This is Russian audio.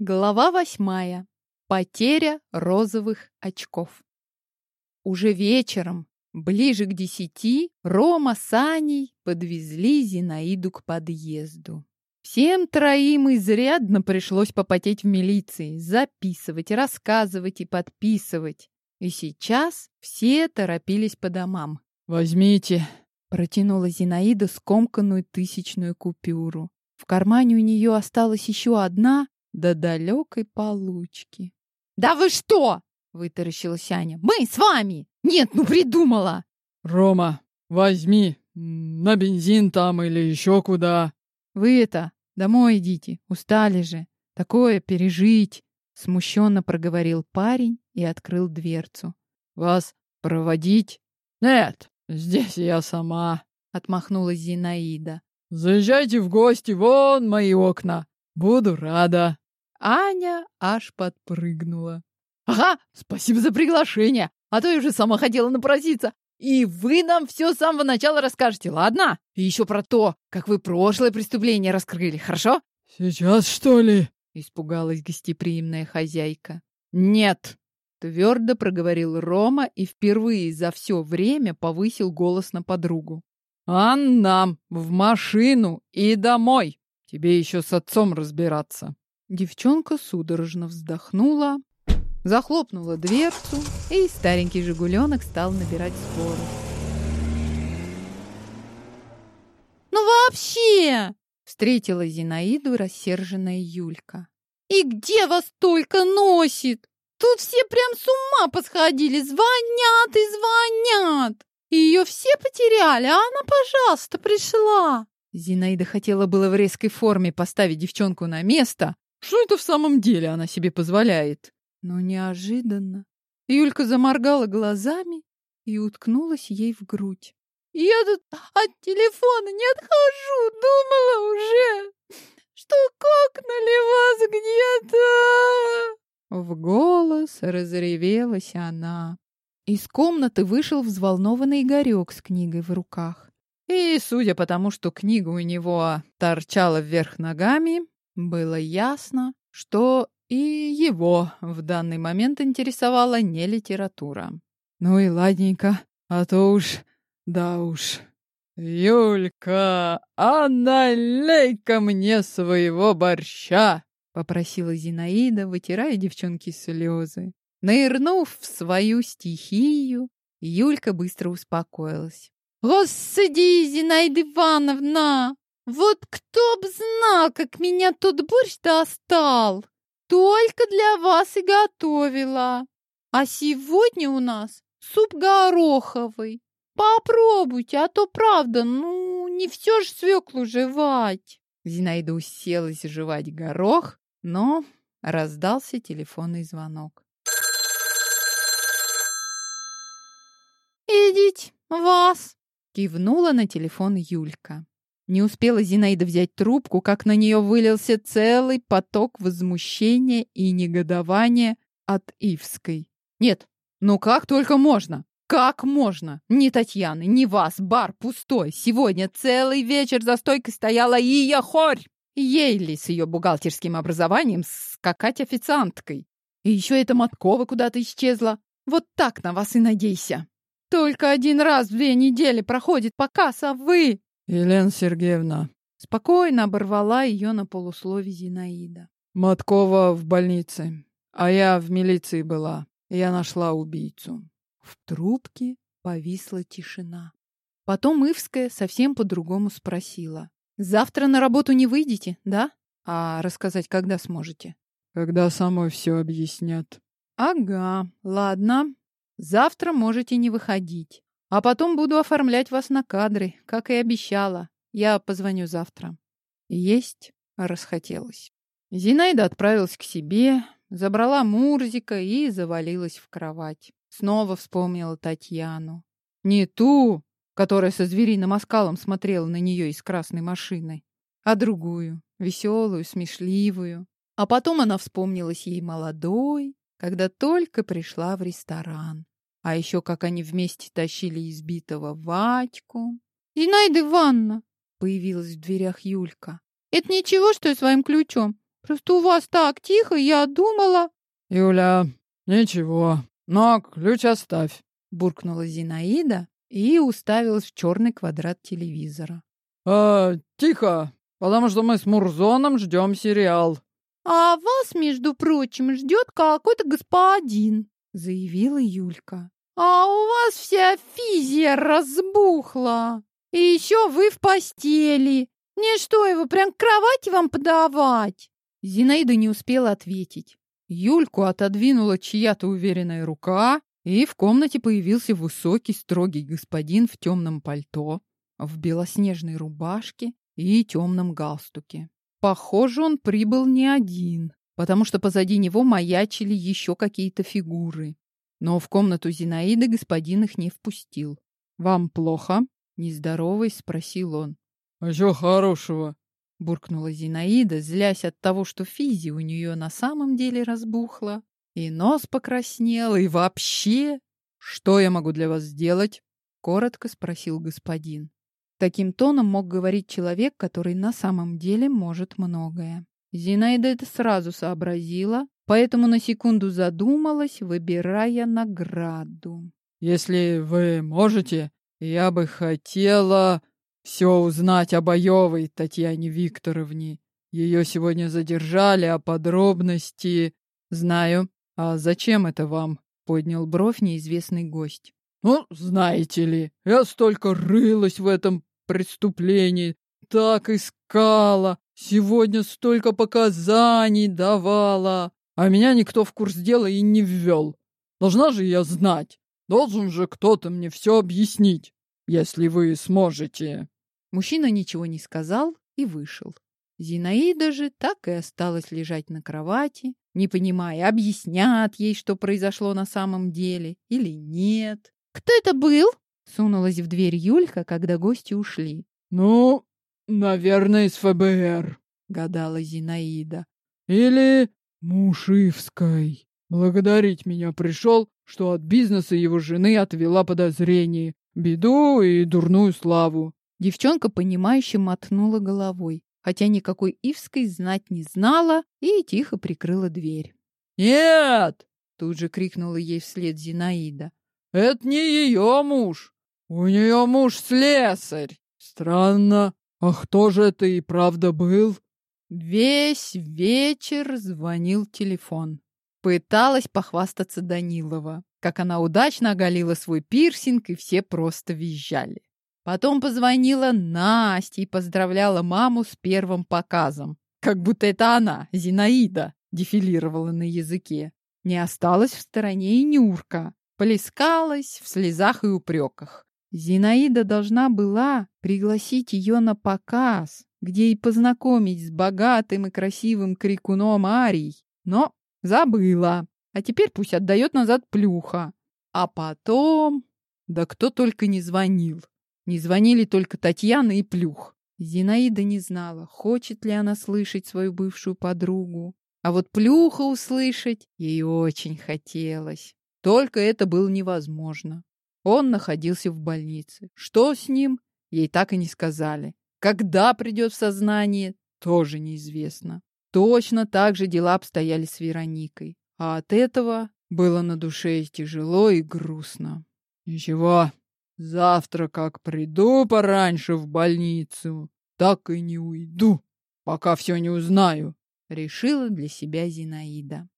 Глава восьмая. Потеря розовых очков. Уже вечером, ближе к десяти, Рома с Аней подвезли Зинаиду к подъезду. Всем троим изрядно пришлось попотеть в милиции, записывать, рассказывать и подписывать. И сейчас все торопились по домам. «Возьмите», — протянула Зинаида скомканную тысячную купюру. В кармане у нее осталась еще одна, до далекой получки. «Да вы что?» — вытаращилась Аня. «Мы с вами! Нет, ну придумала!» «Рома, возьми, на бензин там или еще куда!» «Вы это, домой идите, устали же, такое пережить!» Смущенно проговорил парень и открыл дверцу. «Вас проводить?» «Нет, здесь я сама!» — отмахнулась Зинаида. «Заезжайте в гости, вон мои окна!» Буду рада. Аня аж подпрыгнула. Ага, спасибо за приглашение. А то я уже сама хотела напроситься. И вы нам все с самого начала расскажете, ладно? И еще про то, как вы прошлое преступление раскрыли, хорошо? Сейчас, что ли? Испугалась гостеприимная хозяйка. Нет, твердо проговорил Рома и впервые за все время повысил голос на подругу. «Анна, в машину и домой!» Тебе еще с отцом разбираться. Девчонка судорожно вздохнула, захлопнула дверцу, и старенький «Жигуленок» стал набирать скорость. «Ну вообще!» — встретила Зинаиду рассерженная Юлька. «И где вас только носит? Тут все прям с ума посходили, звонят и звонят! Ее все потеряли, а она, пожалуйста, пришла!» Зинаида хотела было в резкой форме поставить девчонку на место. Что это в самом деле она себе позволяет? Но неожиданно Юлька заморгала глазами и уткнулась ей в грудь. «Я тут от телефона не отхожу, думала уже, что кокнули вас где-то!» В голос разревелась она. Из комнаты вышел взволнованный Игорек с книгой в руках. И, судя по тому, что книга у него торчала вверх ногами, было ясно, что и его в данный момент интересовала не литература. Ну и ладненько, а то уж, да уж. «Юлька, а налей-ка мне своего борща!» — попросила Зинаида, вытирая девчонки слезы. Нырнув в свою стихию, Юлька быстро успокоилась. Господи, Зинаида Ивановна, вот кто б знал, как меня тут борщ достал. Только для вас и готовила. А сегодня у нас суп гороховый. Попробуйте, а то правда, ну, не все ж свеклу жевать. Зинаида уселась жевать горох, но раздался телефонный звонок. «Идите, вас!» Кивнула на телефон Юлька. Не успела Зинаида взять трубку, как на нее вылился целый поток возмущения и негодования от Ивской. Нет, ну как только можно? Как можно? Ни Татьяны, ни вас, бар пустой. Сегодня целый вечер за стойкой стояла Ия Хорь. Ей ли с ее бухгалтерским образованием скакать официанткой? И еще эта Маткова куда-то исчезла. Вот так на вас и надейся. Только один раз в две недели проходит показ, а вы...» «Елена Сергеевна...» Спокойно оборвала ее на полуслове Зинаида. «Маткова в больнице, а я в милиции была. Я нашла убийцу». В трубке повисла тишина. Потом Ивская совсем по-другому спросила. «Завтра на работу не выйдете, да? А рассказать когда сможете?» «Когда самой все объяснят». «Ага, ладно. Завтра можете не выходить. А потом буду оформлять вас на кадры, как и обещала. Я позвоню завтра. Есть расхотелось. Зинаида отправилась к себе, забрала Мурзика и завалилась в кровать. Снова вспомнила Татьяну. Не ту, которая со звериным оскалом смотрела на нее из красной машины, а другую, веселую, смешливую. А потом она вспомнилась ей молодой, когда только пришла в ресторан. А еще как они вместе тащили избитого Ватьку. «Зинаида Ивановна!» — появилась в дверях Юлька. «Это ничего, что я своим ключом? Просто у вас так тихо, я думала...» «Юля, ничего, но ключ оставь», — буркнула Зинаида и уставилась в черный квадрат телевизора. «А, тихо, потому что мы с Мурзоном ждем сериал». «А вас, между прочим, ждет какой-то господин», — заявила Юлька. «А у вас вся физия разбухла. И еще вы в постели. Мне что, его прям к вам подавать?» Зинаида не успела ответить. Юльку отодвинула чья-то уверенная рука, и в комнате появился высокий строгий господин в темном пальто, в белоснежной рубашке и темном галстуке. Похоже, он прибыл не один, потому что позади него маячили еще какие-то фигуры. Но в комнату Зинаиды господин их не впустил. «Вам плохо?» — нездоровый спросил он. «А что хорошего?» — буркнула Зинаида, злясь от того, что физи у нее на самом деле разбухла. И нос покраснел, и вообще... «Что я могу для вас сделать?» — коротко спросил господин. Таким тоном мог говорить человек, который на самом деле может многое. Зинаида это сразу сообразила, поэтому на секунду задумалась, выбирая награду. «Если вы можете, я бы хотела все узнать о Боевой Татьяне Викторовне. Ее сегодня задержали, а подробности...» «Знаю. А зачем это вам?» — поднял бровь неизвестный гость. «Ну, знаете ли, я столько рылась в этом преступлении, так искала, сегодня столько показаний давала, а меня никто в курс дела и не ввел. Должна же я знать, должен же кто-то мне все объяснить, если вы сможете». Мужчина ничего не сказал и вышел. Зинаида же так и осталась лежать на кровати, не понимая, объяснят ей, что произошло на самом деле или нет. «Кто это был?» — сунулась в дверь Юлька, когда гости ушли. «Ну, наверное, из ФБР», — гадала Зинаида. «Или Мушивской. Благодарить меня пришел, что от бизнеса его жены отвела подозрение, беду и дурную славу. Девчонка, понимающе мотнула головой, хотя никакой Ивской знать не знала и тихо прикрыла дверь. «Нет!» — тут же крикнула ей вслед Зинаида. «Это не ее муж. У нее муж слесарь. Странно. А кто же это и правда был?» Весь вечер звонил телефон. Пыталась похвастаться Данилова, как она удачно оголила свой пирсинг, и все просто визжали. Потом позвонила Настя и поздравляла маму с первым показом. Как будто это она, Зинаида, дефилировала на языке. Не осталась в стороне и Нюрка. Плескалась в слезах и упреках. Зинаида должна была пригласить ее на показ, где и познакомить с богатым и красивым крикуном Арий. Но забыла. А теперь пусть отдает назад плюха. А потом... Да кто только не звонил. Не звонили только Татьяна и Плюх. Зинаида не знала, хочет ли она слышать свою бывшую подругу. А вот Плюха услышать ей очень хотелось. Только это было невозможно. Он находился в больнице. Что с ним, ей так и не сказали. Когда придет в сознание, тоже неизвестно. Точно так же дела обстояли с Вероникой. А от этого было на душе тяжело и грустно. «Ничего, завтра как приду пораньше в больницу, так и не уйду, пока все не узнаю», — решила для себя Зинаида.